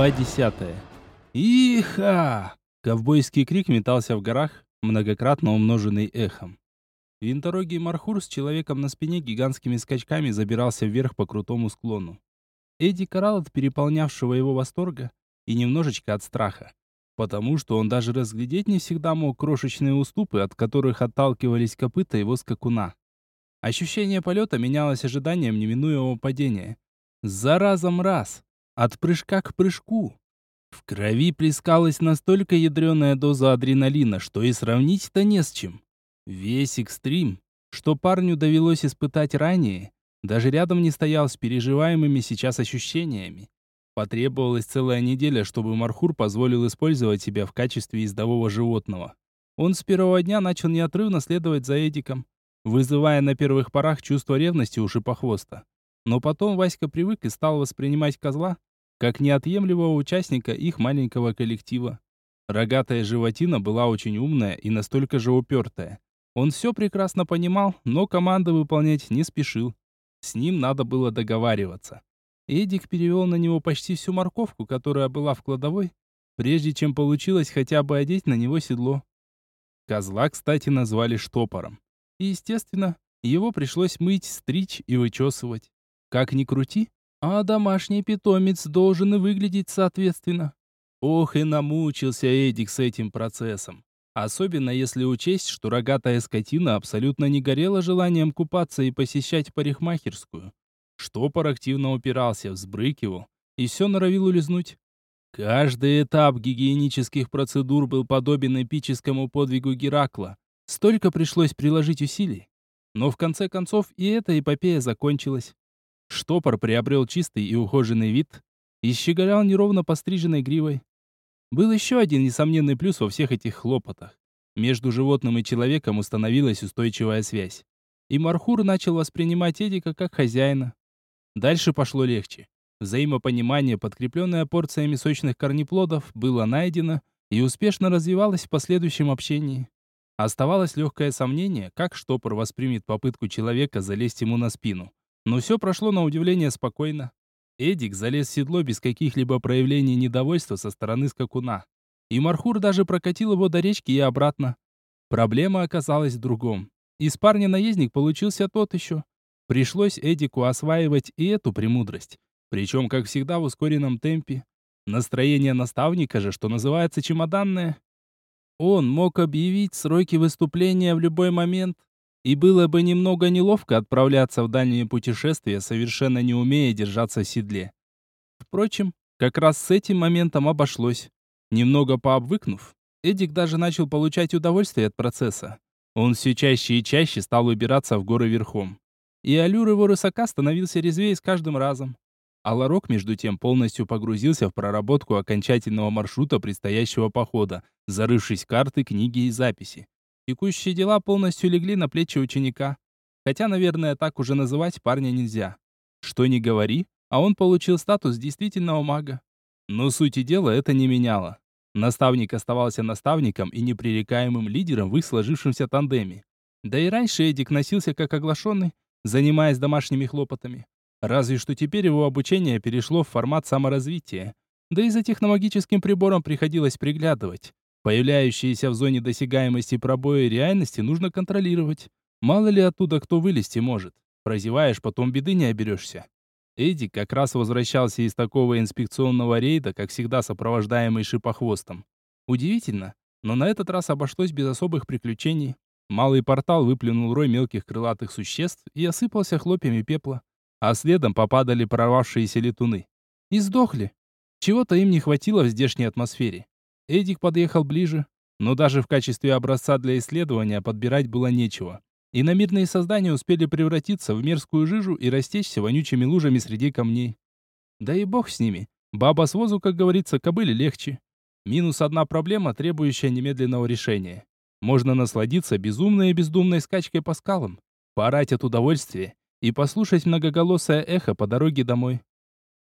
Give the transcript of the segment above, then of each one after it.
Глава десятая. Иха! Ковбойский крик метался в горах, многократно умноженный эхом. Винторогий Мархур с человеком на спине гигантскими скачками забирался вверх по крутому склону. Эдди карал от переполнявшего его восторга и немножечко от страха, потому что он даже разглядеть не всегда мог крошечные уступы, от которых отталкивались копыта его скакуна. Ощущение полета менялось ожиданием неминуемого падения. За разом раз, от прыжка к прыжку. В крови плескалась настолько ядреная доза адреналина, что и сравнить-то не с чем. Весь экстрим, что парню довелось испытать ранее, даже рядом не стоял с переживаемыми сейчас ощущениями. Потребовалась целая неделя, чтобы Мархур позволил использовать себя в качестве ездового животного. Он с первого дня начал неотрывно следовать за Эдиком, вызывая на первых порах чувство ревности у шипохвоста. Но потом Васька привык и стал воспринимать козла как неотъемлемого участника их маленького коллектива. Рогатая животина была очень умная и настолько же упертая. Он все прекрасно понимал, но команды выполнять не спешил. С ним надо было договариваться. Эдик перевел на него почти всю морковку, которая была в кладовой, прежде чем получилось хотя бы одеть на него седло. Козла, кстати, назвали штопором. И, естественно, его пришлось мыть, стричь и вычесывать. Как ни крути, а домашний питомец должен выглядеть соответственно. Ох, и намучился Эдик с этим процессом. Особенно если учесть, что рогатая скотина абсолютно не горела желанием купаться и посещать парикмахерскую. Штопор активно упирался, взбрыкивал и все норовил улизнуть. Каждый этап гигиенических процедур был подобен эпическому подвигу Геракла. Столько пришлось приложить усилий. Но в конце концов и эта эпопея закончилась. Штопор приобрел чистый и ухоженный вид и щеголял неровно постриженной гривой. Был еще один несомненный плюс во всех этих хлопотах. Между животным и человеком установилась устойчивая связь. И Мархур начал воспринимать Эдика как хозяина. Дальше пошло легче. Взаимопонимание, подкрепленное порциями сочных корнеплодов, было найдено и успешно развивалось в последующем общении. Оставалось легкое сомнение, как штопор воспримет попытку человека залезть ему на спину. Но все прошло на удивление спокойно. Эдик залез в седло без каких-либо проявлений недовольства со стороны скакуна. И Мархур даже прокатил его до речки и обратно. Проблема оказалась в другом. Из парня наездник получился тот еще. Пришлось Эдику осваивать и эту премудрость. Причем, как всегда, в ускоренном темпе. Настроение наставника же, что называется, чемоданное. Он мог объявить сроки выступления в любой момент, и было бы немного неловко отправляться в дальние путешествия, совершенно не умея держаться в седле. Впрочем, как раз с этим моментом обошлось. Немного пообвыкнув, Эдик даже начал получать удовольствие от процесса. Он все чаще и чаще стал убираться в горы верхом. И аллюр его рысака становился резвее с каждым разом. А Ларок, между тем, полностью погрузился в проработку окончательного маршрута предстоящего похода, зарывшись карты, книги и записи. Текущие дела полностью легли на плечи ученика. Хотя, наверное, так уже называть парня нельзя. Что ни говори, а он получил статус действительного мага. Но сути дела это не меняло. Наставник оставался наставником и непререкаемым лидером в их сложившемся тандеме. Да и раньше Эдик носился как оглашенный, занимаясь домашними хлопотами. Разве что теперь его обучение перешло в формат саморазвития. Да и за техномагическим прибором приходилось приглядывать. Появляющиеся в зоне досягаемости пробои реальности нужно контролировать. Мало ли оттуда кто вылезти может. Прозеваешь, потом беды не оберешься. Эдик как раз возвращался из такого инспекционного рейда, как всегда сопровождаемый шипохвостом. Удивительно, но на этот раз обошлось без особых приключений. Малый портал выплюнул рой мелких крылатых существ и осыпался хлопьями пепла, а следом попадали прорвавшиеся летуны. И сдохли. Чего-то им не хватило в здешней атмосфере. Эдик подъехал ближе, но даже в качестве образца для исследования подбирать было нечего. Иномирные создания успели превратиться в мерзкую жижу и растечься вонючими лужами среди камней. Да и бог с ними. Баба с возу, как говорится, кобыле легче. Минус одна проблема, требующая немедленного решения. Можно насладиться безумной и бездумной скачкой по скалам, поорать от удовольствия и послушать многоголосое эхо по дороге домой.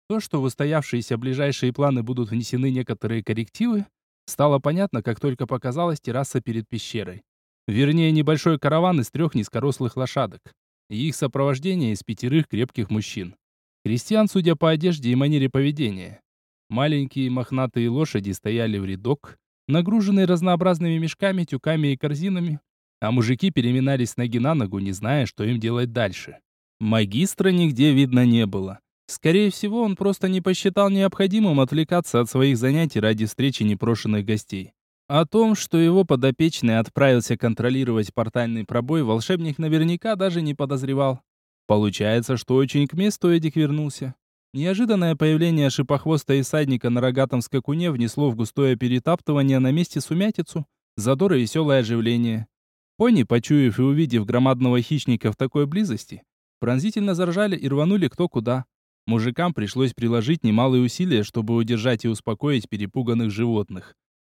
То, что в устоявшиеся ближайшие планы будут внесены некоторые коррективы, Стало понятно, как только показалась терраса перед пещерой. Вернее, небольшой караван из трех низкорослых лошадок. И их сопровождение из пятерых крепких мужчин. Крестьян, судя по одежде и манере поведения. Маленькие мохнатые лошади стояли в рядок, нагруженные разнообразными мешками, тюками и корзинами, а мужики переминались с ноги на ногу, не зная, что им делать дальше. Магистра нигде видно не было. Скорее всего, он просто не посчитал необходимым отвлекаться от своих занятий ради встречи непрошенных гостей. О том, что его подопечный отправился контролировать портальный пробой, волшебник наверняка даже не подозревал. Получается, что очень к месту Эдик вернулся. Неожиданное появление шипохвоста и садника на рогатом скакуне внесло в густое перетаптывание на месте сумятицу, задор и веселое оживление. Пони, почуяв и увидев громадного хищника в такой близости, пронзительно заржали и рванули кто куда. Мужикам пришлось приложить немалые усилия, чтобы удержать и успокоить перепуганных животных.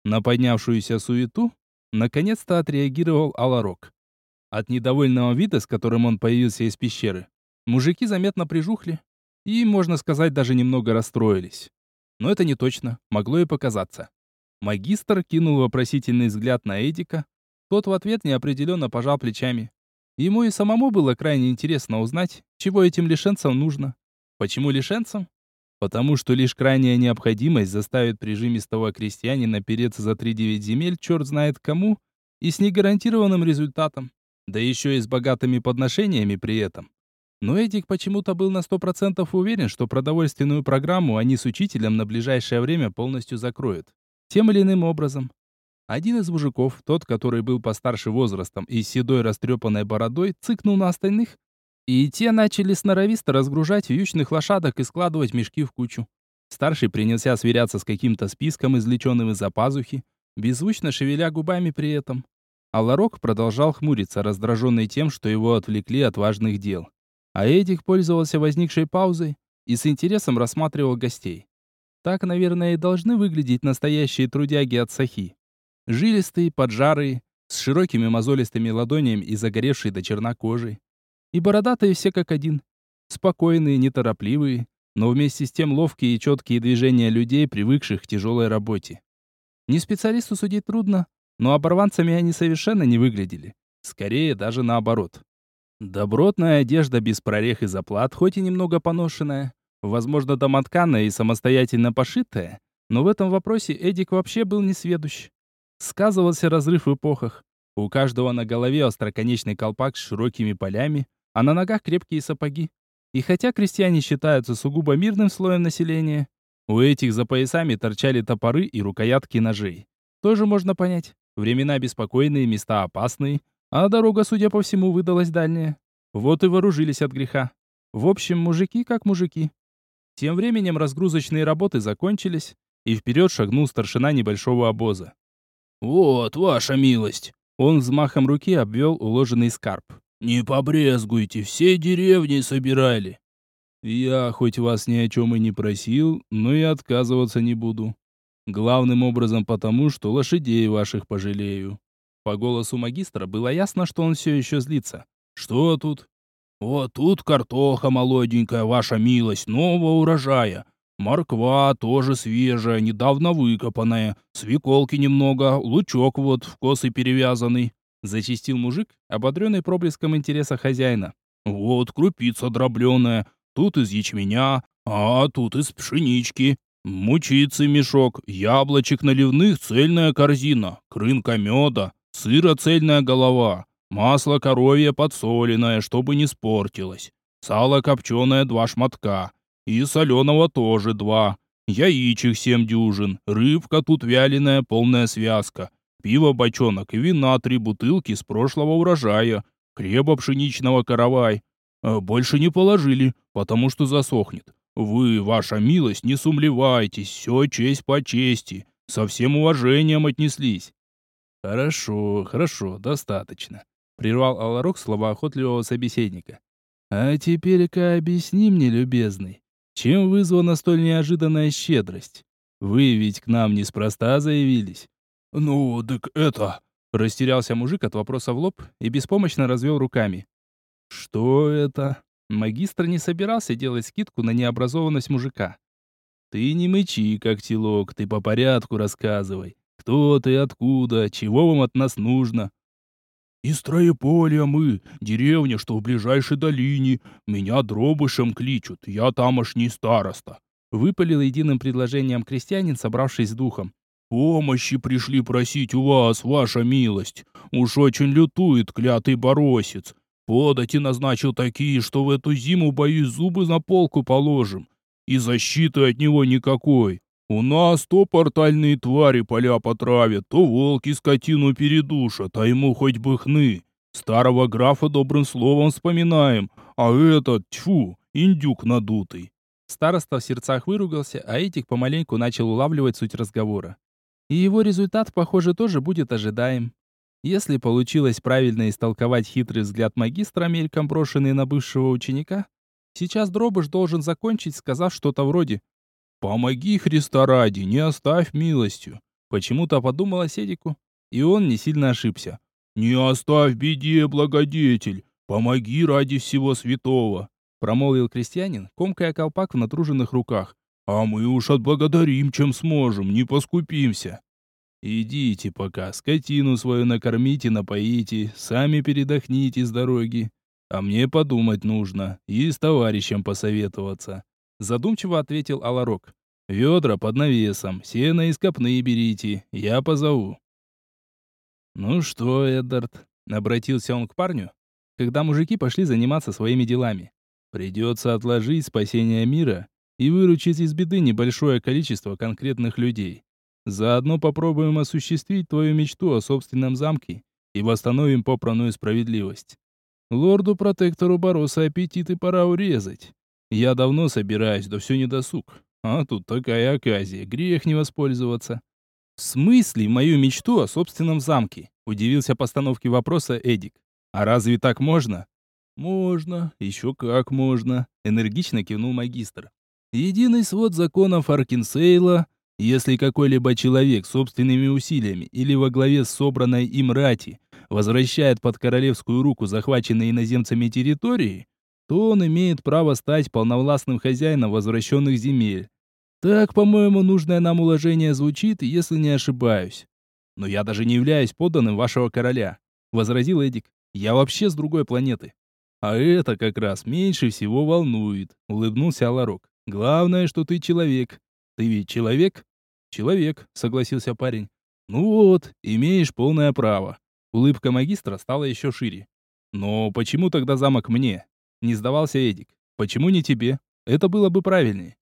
На поднявшуюся суету наконец-то отреагировал Аларок. От недовольного вида, с которым он появился из пещеры, мужики заметно прижухли и, можно сказать, даже немного расстроились. Но это не точно, могло и показаться. Магистр кинул вопросительный взгляд на Эдика, тот в ответ неопределенно пожал плечами. Ему и самому было крайне интересно узнать, чего этим лишенцам нужно. Почему лишенцам? Потому что лишь крайняя необходимость заставит прижимистого крестьянина переться за 3-9 земель черт знает кому и с негарантированным результатом, да еще и с богатыми подношениями при этом. Но Эдик почему-то был на 100% уверен, что продовольственную программу они с учителем на ближайшее время полностью закроют. Тем или иным образом. Один из мужиков, тот, который был постарше возрастом и с седой растрепанной бородой, цыкнул на остальных, и те начали сноровисто разгружать вьючных лошадок и складывать мешки в кучу. Старший принялся сверяться с каким-то списком, извлеченным из-за пазухи, беззвучно шевеля губами при этом. А Ларок продолжал хмуриться, раздраженный тем, что его отвлекли от важных дел. А Эдик пользовался возникшей паузой и с интересом рассматривал гостей. Так, наверное, и должны выглядеть настоящие трудяги от Сахи. Жилистые, поджарые, с широкими мозолистыми ладонями и загоревшей до черна кожей. И бородатые все как один. Спокойные, неторопливые, но вместе с тем ловкие и четкие движения людей, привыкших к тяжелой работе. Не специалисту судить трудно, но оборванцами они совершенно не выглядели. Скорее, даже наоборот. Добротная одежда без прорех и заплат, хоть и немного поношенная, возможно, домотканная и самостоятельно пошитая, но в этом вопросе Эдик вообще был несведущ. Сказывался разрыв в эпохах. У каждого на голове остроконечный колпак с широкими полями, а на ногах крепкие сапоги. И хотя крестьяне считаются сугубо мирным слоем населения, у этих за поясами торчали топоры и рукоятки ножей. Тоже можно понять. Времена беспокойные, места опасные, а дорога, судя по всему, выдалась дальняя. Вот и вооружились от греха. В общем, мужики как мужики. Тем временем разгрузочные работы закончились, и вперед шагнул старшина небольшого обоза. «Вот, ваша милость!» Он взмахом руки обвел уложенный скарб. «Не побрезгуйте, все деревни собирали». «Я хоть вас ни о чем и не просил, но и отказываться не буду. Главным образом потому, что лошадей ваших пожалею. По голосу магистра было ясно, что он все еще злится. «Что тут?» «Вот тут картоха молоденькая, ваша милость, нового урожая. Морква тоже свежая, недавно выкопанная. Свеколки немного, лучок вот в косы перевязанный». Зачистил мужик, ободренный проблеском интереса хозяина. «Вот крупица дробленая, тут из ячменя, а тут из пшенички. Мучицы мешок, яблочек наливных цельная корзина, крынка меда, сыра цельная голова, масло коровье подсоленное, чтобы не спортилось, сало копченое два шматка, и соленого тоже два, яичек семь дюжин, рыбка тут вяленая полная связка, пиво бочонок и вина три бутылки с прошлого урожая, хлеба пшеничного каравай. А больше не положили, потому что засохнет. Вы, ваша милость, не сумлевайтесь, все честь по чести, со всем уважением отнеслись. «Хорошо, хорошо, достаточно», — прервал Аларок слова охотливого собеседника. «А теперь-ка объясни мне, любезный, чем вызвана столь неожиданная щедрость? Вы ведь к нам неспроста заявились». «Ну, так это...» Растерялся мужик от вопроса в лоб и беспомощно развел руками. «Что это?» Магистр не собирался делать скидку на необразованность мужика. «Ты не мычи, как телок, ты по порядку рассказывай. Кто ты, откуда, чего вам от нас нужно?» «Из Троеполя мы, деревня, что в ближайшей долине. Меня дробышем кличут, я тамошний староста. Выпалил единым предложением крестьянин, собравшись с духом. «Помощи пришли просить у вас, ваша милость. Уж очень лютует клятый боросец. Подати назначил такие, что в эту зиму, боюсь, зубы на полку положим. И защиты от него никакой. У нас то портальные твари поля потравят, то волки скотину передушат, а ему хоть бы хны. Старого графа добрым словом вспоминаем, а этот, тьфу, индюк надутый. Староста в сердцах выругался, а Этик помаленьку начал улавливать суть разговора. И его результат, похоже, тоже будет ожидаем. Если получилось правильно истолковать хитрый взгляд магистра, мельком брошенный на бывшего ученика, сейчас Дробыш должен закончить, сказав что-то вроде «Помоги, Христа ради, не оставь милостью». Почему-то подумала Седику, и он не сильно ошибся. «Не оставь беде, благодетель, помоги ради всего святого», промолвил крестьянин, комкая колпак в натруженных руках. «А мы уж отблагодарим, чем сможем, не поскупимся». Идите пока, скотину свою накормите, напоите, сами передохните с дороги. А мне подумать нужно и с товарищем посоветоваться. Задумчиво ответил Аларок. Ведра под навесом, сено из копны берите, я позову. Ну что, Эддард, обратился он к парню, когда мужики пошли заниматься своими делами. Придется отложить спасение мира и выручить из беды небольшое количество конкретных людей. Заодно попробуем осуществить твою мечту о собственном замке и восстановим попранную справедливость. Лорду-протектору Бороса аппетиты пора урезать. Я давно собираюсь, да все не досуг. А тут такая оказия, грех не воспользоваться. В смысле мою мечту о собственном замке? Удивился постановке вопроса Эдик. А разве так можно? Можно, еще как можно, энергично кивнул магистр. Единый свод законов Аркинсейла если какой-либо человек собственными усилиями или во главе с собранной им рати возвращает под королевскую руку захваченные иноземцами территории, то он имеет право стать полновластным хозяином возвращенных земель. Так, по-моему, нужное нам уложение звучит, если не ошибаюсь. Но я даже не являюсь подданным вашего короля, возразил Эдик. Я вообще с другой планеты. А это как раз меньше всего волнует, улыбнулся Аларок. Главное, что ты человек. Ты ведь человек? «Человек», — согласился парень. «Ну вот, имеешь полное право». Улыбка магистра стала еще шире. «Но почему тогда замок мне?» Не сдавался Эдик. «Почему не тебе? Это было бы правильнее».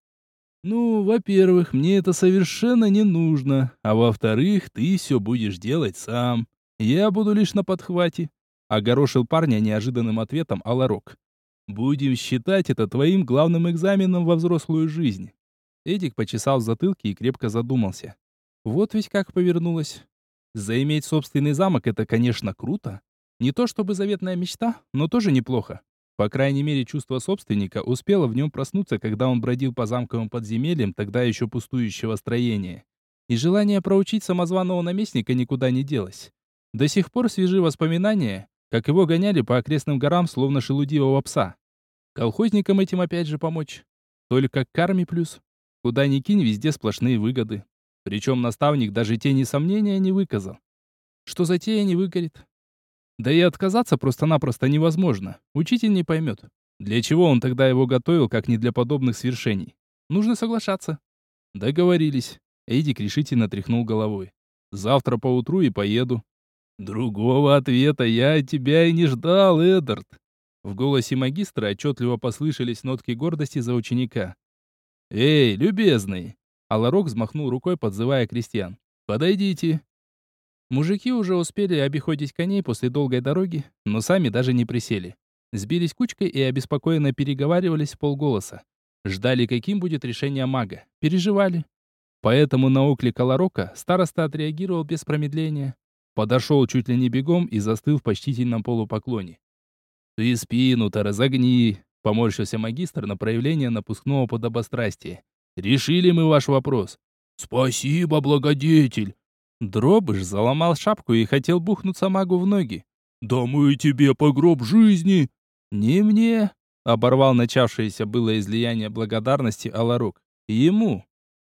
«Ну, во-первых, мне это совершенно не нужно. А во-вторых, ты все будешь делать сам. Я буду лишь на подхвате». Огорошил парня неожиданным ответом Аларок. «Будем считать это твоим главным экзаменом во взрослую жизнь. Эдик почесал в затылке и крепко задумался. Вот ведь как повернулось. Заиметь собственный замок — это, конечно, круто. Не то чтобы заветная мечта, но тоже неплохо. По крайней мере, чувство собственника успело в нем проснуться, когда он бродил по замковым подземельям тогда еще пустующего строения. И желание проучить самозваного наместника никуда не делось. До сих пор свежи воспоминания, как его гоняли по окрестным горам, словно шелудивого пса. Колхозникам этим опять же помочь. Только к карме плюс. Куда ни кинь, везде сплошные выгоды. Причем наставник даже тени сомнения не выказал. Что затея не выгорит. Да и отказаться просто-напросто невозможно. Учитель не поймет. Для чего он тогда его готовил, как не для подобных свершений? Нужно соглашаться. Договорились. Эдик решительно тряхнул головой. Завтра поутру и поеду. Другого ответа я от тебя и не ждал, Эдард. В голосе магистра отчетливо послышались нотки гордости за ученика. «Эй, любезный!» Аларок взмахнул рукой, подзывая крестьян. «Подойдите!» Мужики уже успели обиходить коней после долгой дороги, но сами даже не присели. Сбились кучкой и обеспокоенно переговаривались полголоса. Ждали, каким будет решение мага. Переживали. Поэтому на оклик Аларока староста отреагировал без промедления. Подошел чуть ли не бегом и застыл в почтительном полупоклоне. «Ты спину-то разогни!» Поморщился магистр на проявление напускного подобострастия. «Решили мы ваш вопрос». «Спасибо, благодетель!» Дробыш заломал шапку и хотел бухнуться магу в ноги. «Да мы тебе по гроб жизни!» «Не мне!» — оборвал начавшееся было излияние благодарности Аларук. «Ему!»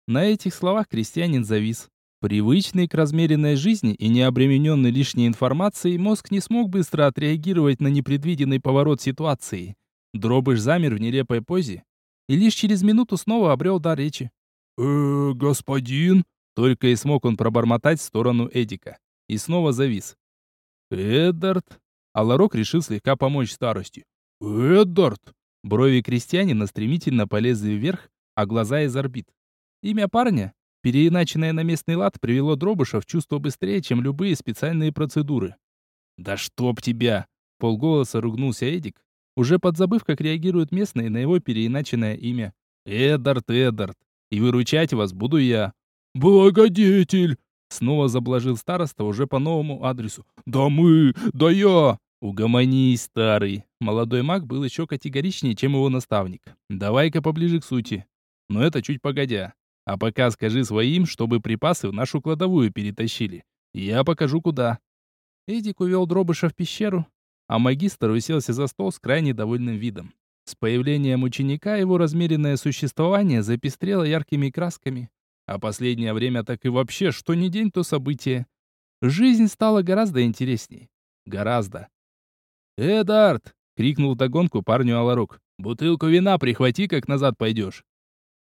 На этих словах крестьянин завис. Привычный к размеренной жизни и не обремененный лишней информацией, мозг не смог быстро отреагировать на непредвиденный поворот ситуации. Дробыш замер в нелепой позе, и лишь через минуту снова обрел дар речи. «Э, господин?» Только и смог он пробормотать в сторону Эдика. И снова завис. «Эддард?» А Ларок решил слегка помочь старости. «Эддард?» Брови крестьянина стремительно полезли вверх, а глаза из орбит. Имя парня, переиначенное на местный лад, привело Дробыша в чувство быстрее, чем любые специальные процедуры. «Да чтоб тебя!» — полголоса ругнулся Эдик, уже подзабыв, как реагируют местные на его переиначенное имя. «Эддард, Эддард, и выручать вас буду я». «Благодетель!» Снова заблажил староста уже по новому адресу. «Да мы! Да я!» «Угомонись, старый!» Молодой маг был еще категоричнее, чем его наставник. «Давай-ка поближе к сути. Но это чуть погодя. А пока скажи своим, чтобы припасы в нашу кладовую перетащили. Я покажу, куда». Эдик увел Дробыша в пещеру, а магистр уселся за стол с крайне довольным видом. С появлением ученика его размеренное существование запестрело яркими красками, а последнее время так и вообще, что ни день, то событие. Жизнь стала гораздо интересней. Гораздо. «Эдард!» — крикнул догонку парню Аларук. «Бутылку вина прихвати, как назад пойдешь».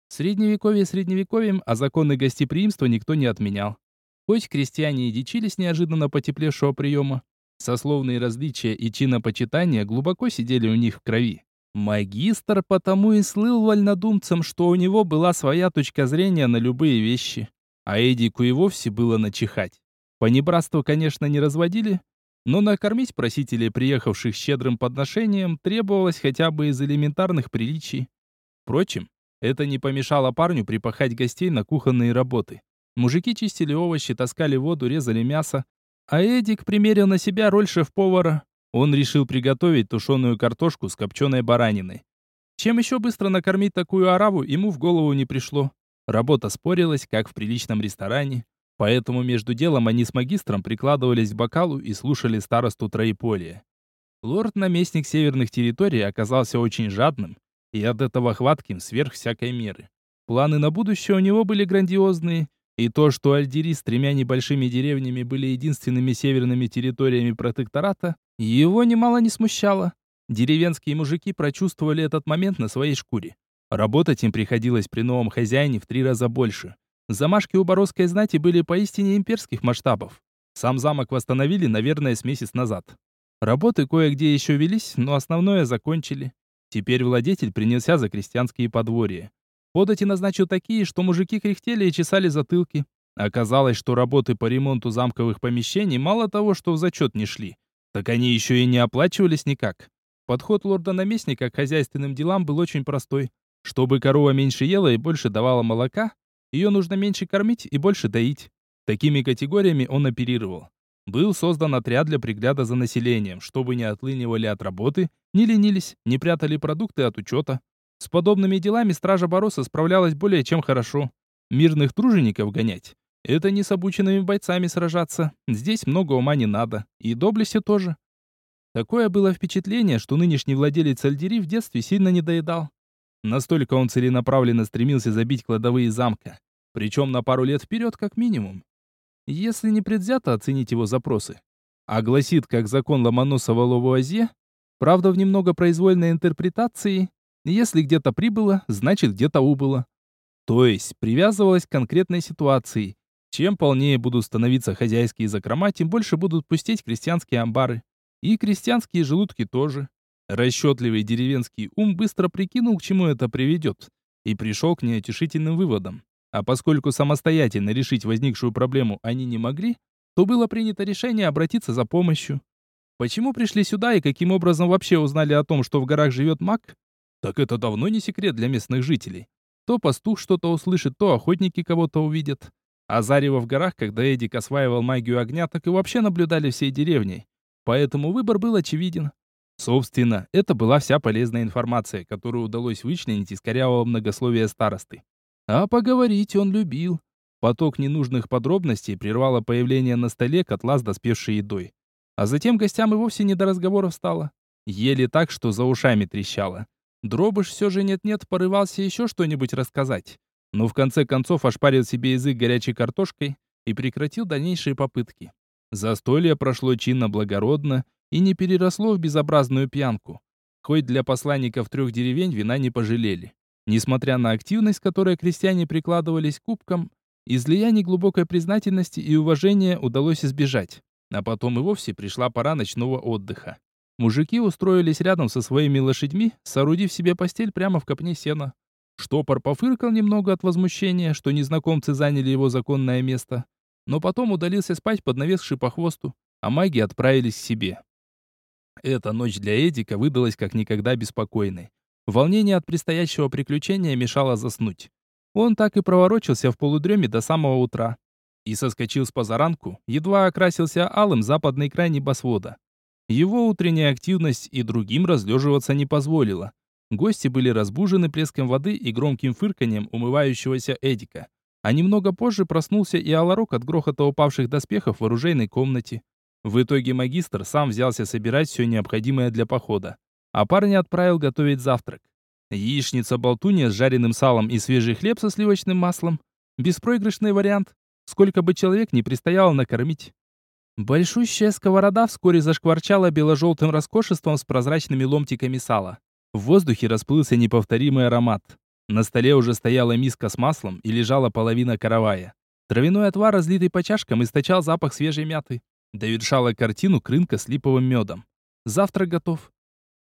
Средневековье средневековьем, а законы гостеприимства никто не отменял. Хоть крестьяне и дичились неожиданно потеплевшего приема, сословные различия и чинопочитания глубоко сидели у них в крови. Магистр потому и слыл вольнодумцем, что у него была своя точка зрения на любые вещи, а Эдику и вовсе было начихать. Понебратство, конечно, не разводили, но накормить просителей, приехавших щедрым подношением, требовалось хотя бы из элементарных приличий. Впрочем, это не помешало парню припахать гостей на кухонные работы. Мужики чистили овощи, таскали воду, резали мясо, а Эдик примерил на себя роль шеф-повара. Он решил приготовить тушеную картошку с копченой бараниной. Чем еще быстро накормить такую ораву, ему в голову не пришло. Работа спорилась, как в приличном ресторане. Поэтому между делом они с магистром прикладывались к бокалу и слушали старосту Троеполия. Лорд-наместник северных территорий оказался очень жадным и от этого хватким сверх всякой меры. Планы на будущее у него были грандиозные, и то, что Альдири с тремя небольшими деревнями были единственными северными территориями протектората, его немало не смущало. Деревенские мужики прочувствовали этот момент на своей шкуре. Работать им приходилось при новом хозяине в три раза больше. Замашки у Боросской знати были поистине имперских масштабов. Сам замок восстановили, наверное, с месяц назад. Работы кое-где еще велись, но основное закончили. Теперь владетель принялся за крестьянские подворья. Подати назначил такие, что мужики кряхтели и чесали затылки. Оказалось, что работы по ремонту замковых помещений мало того, что в зачет не шли, так они еще и не оплачивались никак. Подход лорда-наместника к хозяйственным делам был очень простой. Чтобы корова меньше ела и больше давала молока, ее нужно меньше кормить и больше доить. Такими категориями он оперировал. Был создан отряд для пригляда за населением, чтобы не отлынивали от работы, не ленились, не прятали продукты от учета. С подобными делами стража Бороса справлялась более чем хорошо. Мирных тружеников гонять — это не с обученными бойцами сражаться. Здесь много ума не надо. И доблести тоже. Такое было впечатление, что нынешний владелец Альдери в детстве сильно не доедал. Настолько он целенаправленно стремился забить кладовые замка. Причем на пару лет вперед как минимум. Если не предвзято оценить его запросы. А гласит, как закон Ломоносова Лавуазье, правда в немного произвольной интерпретации, если где-то прибыло, значит где-то убыло. То есть привязывалось к конкретной ситуации. Чем полнее будут становиться хозяйские закрома, тем больше будут пустеть крестьянские амбары. И крестьянские желудки тоже. Расчетливый деревенский ум быстро прикинул, к чему это приведет, и пришел к неутешительным выводам. А поскольку самостоятельно решить возникшую проблему они не могли, то было принято решение обратиться за помощью. Почему пришли сюда и каким образом вообще узнали о том, что в горах живет маг, так это давно не секрет для местных жителей. То пастух что-то услышит, то охотники кого-то увидят. А зарево в горах, когда Эдик осваивал магию огня, так и вообще наблюдали всей деревней. Поэтому выбор был очевиден. Собственно, это была вся полезная информация, которую удалось вычленить из корявого многословия старосты. А поговорить он любил. Поток ненужных подробностей прервало появление на столе котла с доспевшей едой. А затем гостям и вовсе не до разговоров стало. Ели так, что за ушами трещало. Дробыш все же нет-нет порывался еще что-нибудь рассказать, но в конце концов ошпарил себе язык горячей картошкой и прекратил дальнейшие попытки. Застолье прошло чинно-благородно и не переросло в безобразную пьянку. Хоть для посланников трех деревень вина не пожалели. Несмотря на активность, которой крестьяне прикладывались к кубкам, излияний глубокой признательности и уважения удалось избежать. А потом и вовсе пришла пора ночного отдыха. Мужики устроились рядом со своими лошадьми, соорудив себе постель прямо в копне сена. Штопор пофыркал немного от возмущения, что незнакомцы заняли его законное место, но потом удалился спать под навес шипохвосту, а маги отправились к себе. Эта ночь для Эдика выдалась как никогда беспокойной. Волнение от предстоящего приключения мешало заснуть. Он так и проворочился в полудреме до самого утра. И соскочил с позаранку, едва окрасился алым западный край небосвода. Его утренняя активность и другим разлеживаться не позволила. Гости были разбужены плеском воды и громким фырканьем умывающегося Эдика. А немного позже проснулся и Аларок от грохота упавших доспехов в оружейной комнате. В итоге магистр сам взялся собирать все необходимое для похода. А парня отправил готовить завтрак. Яичница-болтунья с жареным салом и свежий хлеб со сливочным маслом. Беспроигрышный вариант. Сколько бы человек не предстояло накормить. Большущая сковорода вскоре зашкварчала бело-желтым роскошеством с прозрачными ломтиками сала. В воздухе расплылся неповторимый аромат. На столе уже стояла миска с маслом и лежала половина каравая. Травяной отвар, разлитый по чашкам, источал запах свежей мяты. Довершала картину крынка с липовым медом. Завтрак готов.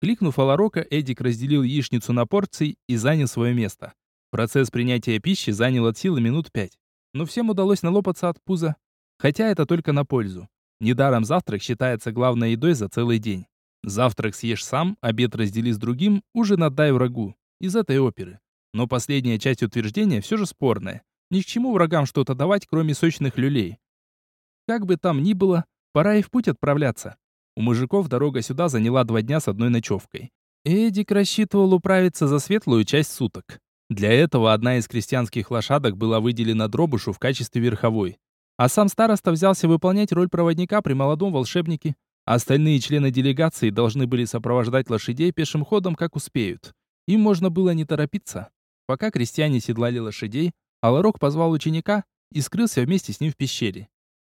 Кликнув Аларока, Эдик разделил яичницу на порции и занял свое место. Процесс принятия пищи занял от силы минут пять. Но всем удалось налопаться от пуза. Хотя это только на пользу. Недаром завтрак считается главной едой за целый день. Завтрак съешь сам, обед раздели с другим, ужин отдай врагу. Из этой оперы. Но последняя часть утверждения все же спорная. Ни к чему врагам что-то давать, кроме сочных люлей. Как бы там ни было, пора и в путь отправляться. У мужиков дорога сюда заняла два дня с одной ночевкой. Эдик рассчитывал управиться за светлую часть суток. Для этого одна из крестьянских лошадок была выделена Дробушу в качестве верховой. А сам староста взялся выполнять роль проводника при молодом волшебнике. Остальные члены делегации должны были сопровождать лошадей пешим ходом, как успеют. Им можно было не торопиться. Пока крестьяне седлали лошадей, Аларок позвал ученика и скрылся вместе с ним в пещере.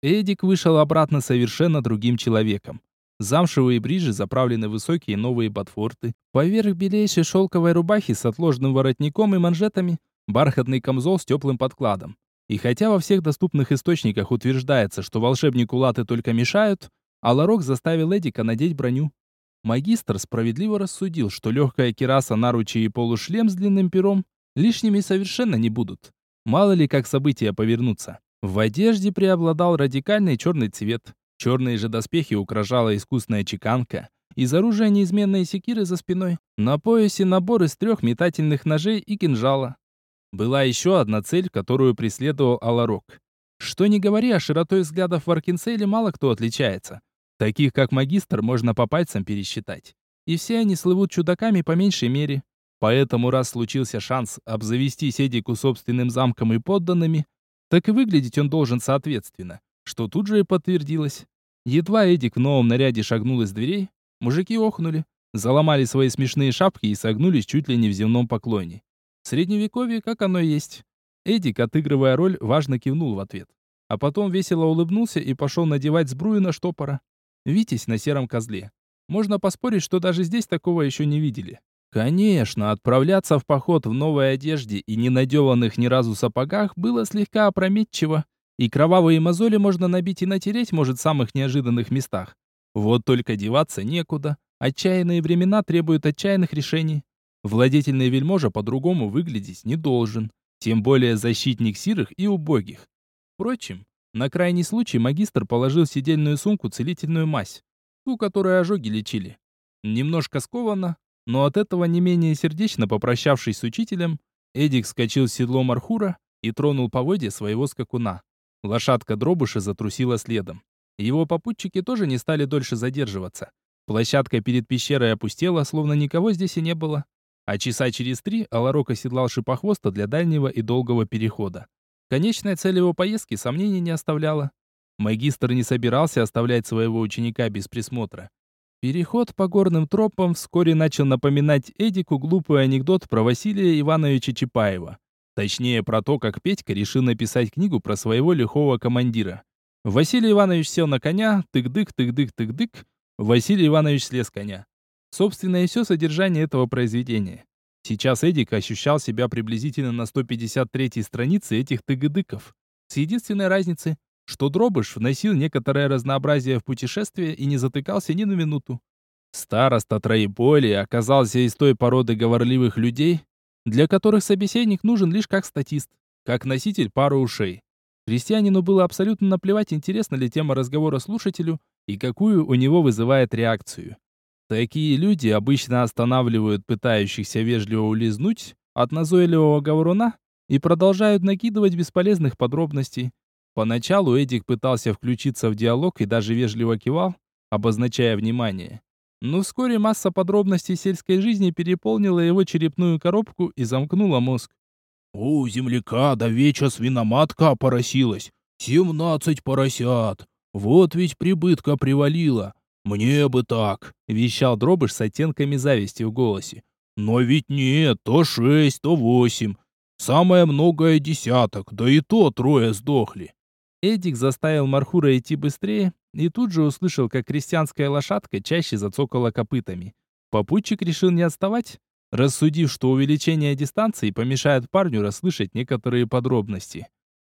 Эдик вышел обратно совершенно другим человеком. Замшевые бриджи заправлены высокие новые ботфорты. Поверх белейшей шелковой рубахи с отложенным воротником и манжетами бархатный камзол с теплым подкладом. И хотя во всех доступных источниках утверждается, что волшебнику латы только мешают, Аларок заставил Эдика надеть броню. Магистр справедливо рассудил, что легкая кираса, наручи и полушлем с длинным пером лишними совершенно не будут. Мало ли как события повернутся. В одежде преобладал радикальный черный цвет. Черные же доспехи украшала искусная чеканка. Из оружия неизменные секиры за спиной. На поясе набор из трех метательных ножей и кинжала. Была еще одна цель, которую преследовал Аларок. Что не говори, а широтой взглядов в Аркинселе мало кто отличается. Таких, как магистр, можно по пальцам пересчитать. И все они слывут чудаками по меньшей мере. Поэтому, раз случился шанс обзавестись Эдику собственным замком и подданными, так и выглядеть он должен соответственно, что тут же и подтвердилось. Едва Эдик в новом наряде шагнул из дверей, мужики охнули, заломали свои смешные шапки и согнулись чуть ли не в земном поклоне. Средневековье, как оно есть. Эдик, отыгрывая роль, важно кивнул в ответ. А потом весело улыбнулся и пошел надевать сбрую на штопора. Витязь на сером козле. Можно поспорить, что даже здесь такого еще не видели. Конечно, отправляться в поход в новой одежде и не надеванных ни разу сапогах было слегка опрометчиво, и кровавые мозоли можно набить и натереть, может, в самых неожиданных местах. Вот только деваться некуда. Отчаянные времена требуют отчаянных решений. Владетельный вельможа по-другому выглядеть не должен, тем более защитник сирых и убогих. Впрочем, на крайний случай магистр положил в сидельную сумку целительную мазь, ту, которую ожоги лечили. Немножко скованно, но от этого не менее сердечно попрощавшись с учителем, Эдик скочил в седло Мархура и тронул поводья своего скакуна. Лошадка дробыши затрусила следом. Его попутчики тоже не стали дольше задерживаться. Площадка перед пещерой опустела, словно никого здесь и не было. А часа через три Аларок оседлал шипохвоста для дальнего и долгого перехода. Конечная цель его поездки сомнений не оставляла. Магистр не собирался оставлять своего ученика без присмотра. Переход по горным тропам вскоре начал напоминать Эдику глупый анекдот про Василия Ивановича Чапаева. Точнее, про то, как Петька решил написать книгу про своего лихого командира. Василий Иванович сел на коня, тык-дык, тык-дык, тык-дык. Василий Иванович слез с коня. Собственно, и все содержание этого произведения. Сейчас Эдик ощущал себя приблизительно на 153-й странице этих тыгыдыков. С единственной разницей, что Дробыш вносил некоторое разнообразие в путешествие и не затыкался ни на минуту. Староста Троеполя оказался из той породы говорливых людей, для которых собеседник нужен лишь как статист, как носитель пары ушей. Крестьянину было абсолютно наплевать, интересна ли тема разговора слушателю и какую у него вызывает реакцию. Такие люди обычно останавливают пытающихся вежливо улизнуть от назойливого говоруна и продолжают накидывать бесполезных подробностей. Поначалу Эдик пытался включиться в диалог и даже вежливо кивал, обозначая внимание. Но вскоре масса подробностей сельской жизни переполнила его черепную коробку и замкнула мозг. «У земляка до веча свиноматка опоросилась. Семнадцать поросят. Вот ведь прибытка привалила. Мне бы так!» — вещал Дробыш с оттенками зависти в голосе. «Но ведь нет, то шесть, то восемь. Самое многое десяток, да и то трое сдохли». Эдик заставил Мархура идти быстрее, и тут же услышал, как крестьянская лошадка чаще зацокала копытами. Попутчик решил не отставать, рассудив, что увеличение дистанции помешает парню расслышать некоторые подробности.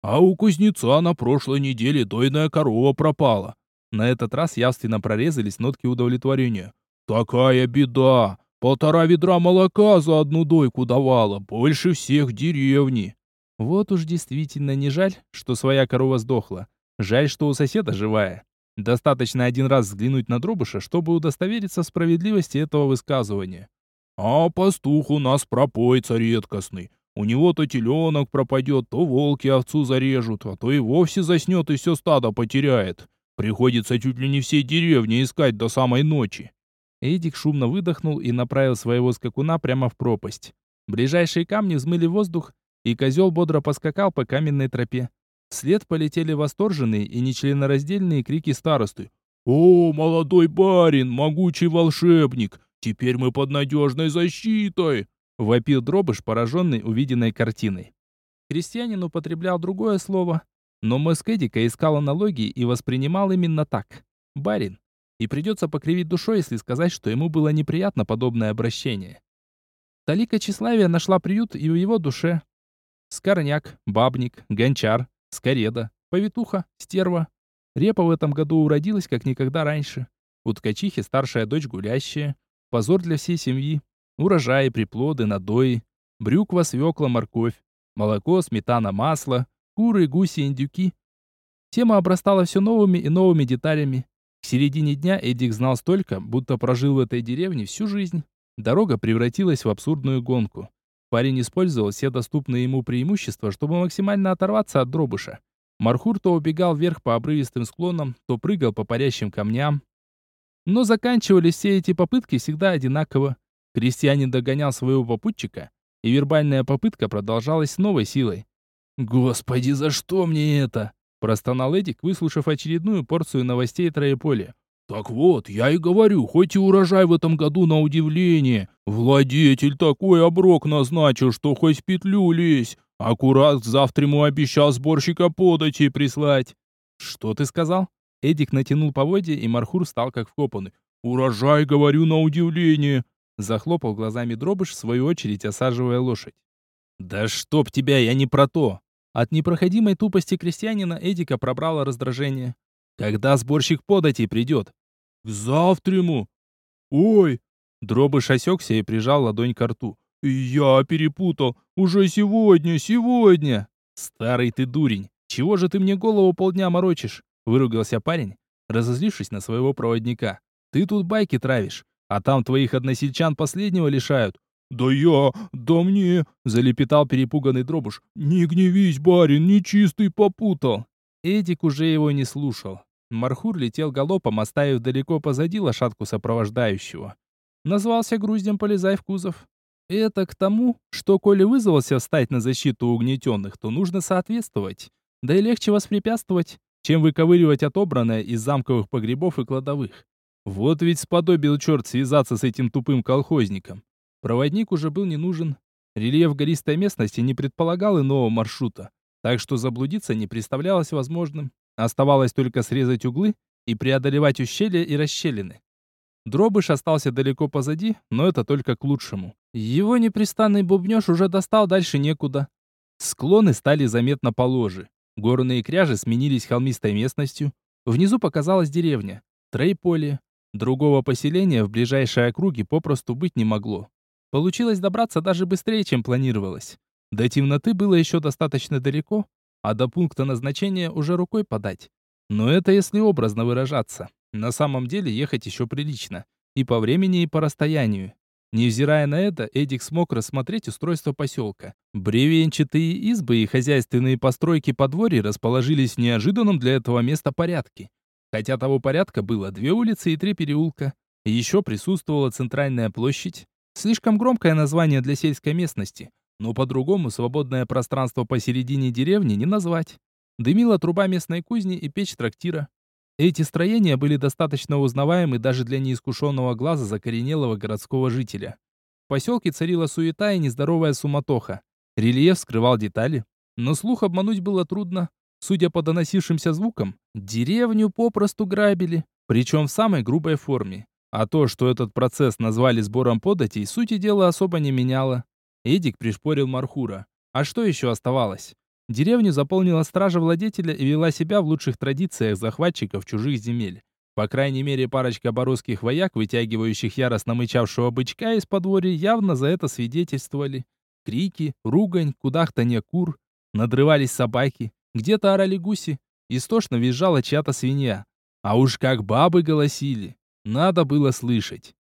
«А у кузнеца на прошлой неделе дойная корова пропала». На этот раз явственно прорезались нотки удовлетворения. «Такая беда! Полтора ведра молока за одну дойку давала, больше всех в деревне». Вот уж действительно не жаль, что своя корова сдохла. Жаль, что у соседа живая. Достаточно один раз взглянуть на Дробыша, чтобы удостовериться в справедливости этого высказывания. «А пастух у нас пропойца редкостный. У него то теленок пропадет, то волки овцу зарежут, а то и вовсе заснет и все стадо потеряет. Приходится чуть ли не всей деревни искать до самой ночи». Эдик шумно выдохнул и направил своего скакуна прямо в пропасть. Ближайшие камни взмыли воздух, и козел бодро поскакал по каменной тропе. Вслед полетели восторженные и нечленораздельные крики старосты. «О, молодой барин, могучий волшебник! Теперь мы под надежной защитой!» Вопил Дробыш, пораженный увиденной картиной. Крестьянин употреблял другое слово, но мозг Эдика искал аналогии и воспринимал именно так. Барин. И придется покривить душой, если сказать, что ему было неприятно подобное обращение. Талика тщеславия нашла приют и в его душе. Скорняк, бабник, гончар, скореда, повитуха, стерва. Репа в этом году уродилась как никогда раньше. У ткачихи старшая дочь гулящая. Позор для всей семьи. Урожаи, приплоды, надои. Брюква, свекла, морковь. Молоко, сметана, масло. Куры, гуси, индюки. Тема обрастала все новыми и новыми деталями. К середине дня Эдик знал столько, будто прожил в этой деревне всю жизнь. Дорога превратилась в абсурдную гонку. Парень использовал все доступные ему преимущества, чтобы максимально оторваться от дробыша. Мархур то убегал вверх по обрывистым склонам, то прыгал по парящим камням. Но заканчивались все эти попытки всегда одинаково. Крестьянин догонял своего попутчика, и вербальная попытка продолжалась с новой силой. «Господи, за что мне это?» – простонал Эдик, выслушав очередную порцию новостей Троеполя. Так вот, я и говорю, хоть и урожай в этом году на удивление. Владетель такой оброк назначил, что хоть петлю лезь. Аккурат завтра ему обещал сборщика подати прислать. Что ты сказал? Эдик натянул поводья, и Мархур стал как вкопанный. «Урожай, говорю, на удивление!» Захлопал глазами дробыш, в свою очередь осаживая лошадь. «Да чтоб тебя, я не про то!» От непроходимой тупости крестьянина Эдика пробрало раздражение. Когда сборщик подати придет? К завтраму. Ой! Дробыш осекся и прижал ладонь к рту. Я перепутал. Уже сегодня, сегодня. Старый ты дурень. Чего же ты мне голову полдня морочишь? Выругался парень, разозлившись на своего проводника. Ты тут байки травишь, а там твоих односельчан последнего лишают. «Да я, да мне!» — залепетал перепуганный дробуш. «Не гневись, барин, нечистый попутал!» Эдик уже его не слушал. Мархур летел галопом, оставив далеко позади лошадку сопровождающего. Назвался груздем «Полезай в кузов». Это к тому, что коли вызвался встать на защиту угнетенных, то нужно соответствовать. Да и легче воспрепятствовать, чем выковыривать отобранное из замковых погребов и кладовых. Вот ведь сподобил черт связаться с этим тупым колхозником. Проводник уже был не нужен. Рельеф гористой местности не предполагал иного маршрута, так что заблудиться не представлялось возможным. Оставалось только срезать углы и преодолевать ущелья и расщелины. Дробыш остался далеко позади, но это только к лучшему. Его непрестанный бубнёж уже достал дальше некуда. Склоны стали заметно положе. Горные кряжи сменились холмистой местностью. Внизу показалась деревня. Трейполе. Другого поселения в ближайшей округе попросту быть не могло. Получилось добраться даже быстрее, чем планировалось. До темноты было еще достаточно далеко, а до пункта назначения уже рукой подать. Но это если образно выражаться. На самом деле ехать еще прилично. И по времени, и по расстоянию. Невзирая на это, Эдик смог рассмотреть устройство поселка. Бревенчатые избы и хозяйственные постройки подворья расположились в неожиданном для этого места порядке. Хотя того порядка было две улицы и три переулка. Еще присутствовала центральная площадь. Слишком громкое название для сельской местности, но по-другому свободное пространство посередине деревни не назвать. Дымила труба местной кузни и печь трактира. Эти строения были достаточно узнаваемы даже для неискушенного глаза закоренелого городского жителя. В поселке царила суета и нездоровая суматоха. Рельеф скрывал детали, но слух обмануть было трудно. Судя по доносившимся звукам, деревню попросту грабили, причем в самой грубой форме. А то, что этот процесс назвали сбором податей, сути дела особо не меняло. Эдик пришпорил Мархура. А что еще оставалось? Деревню заполнила стража владетеля и вела себя в лучших традициях захватчиков чужих земель. По крайней мере, парочка борусских вояк, вытягивающих яростно мычавшего бычка из подворья, явно за это свидетельствовали. Крики, ругань, кудахтанье кур, надрывались собаки, где-то орали гуси, истошно визжала чья-то свинья. А уж как бабы голосили, надо было слышать.